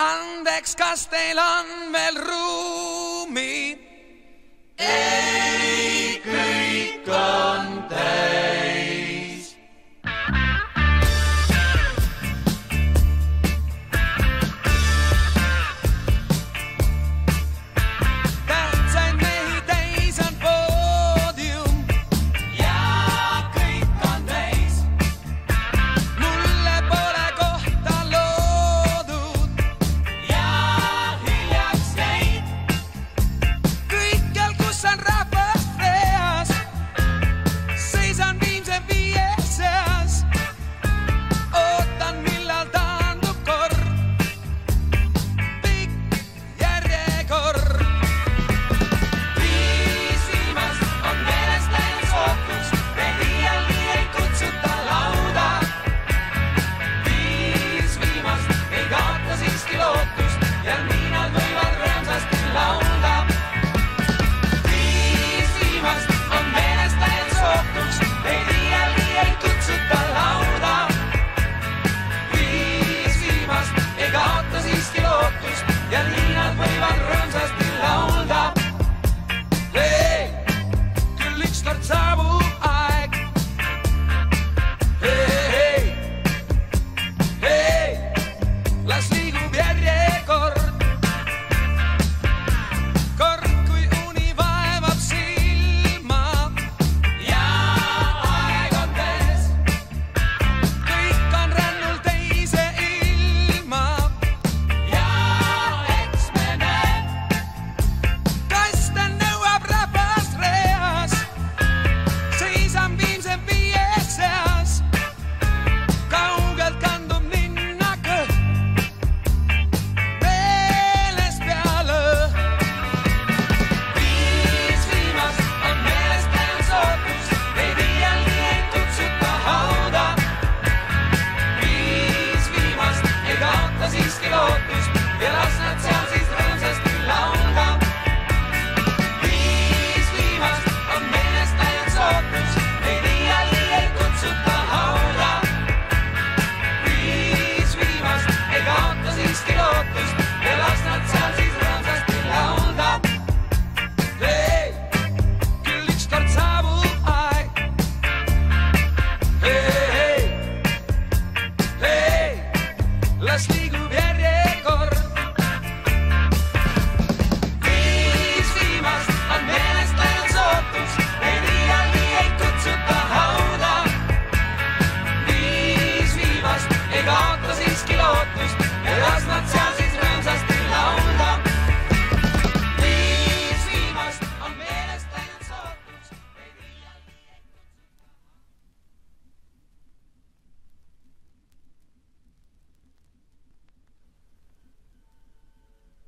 andeks, kas teil on veel ruumi? ei.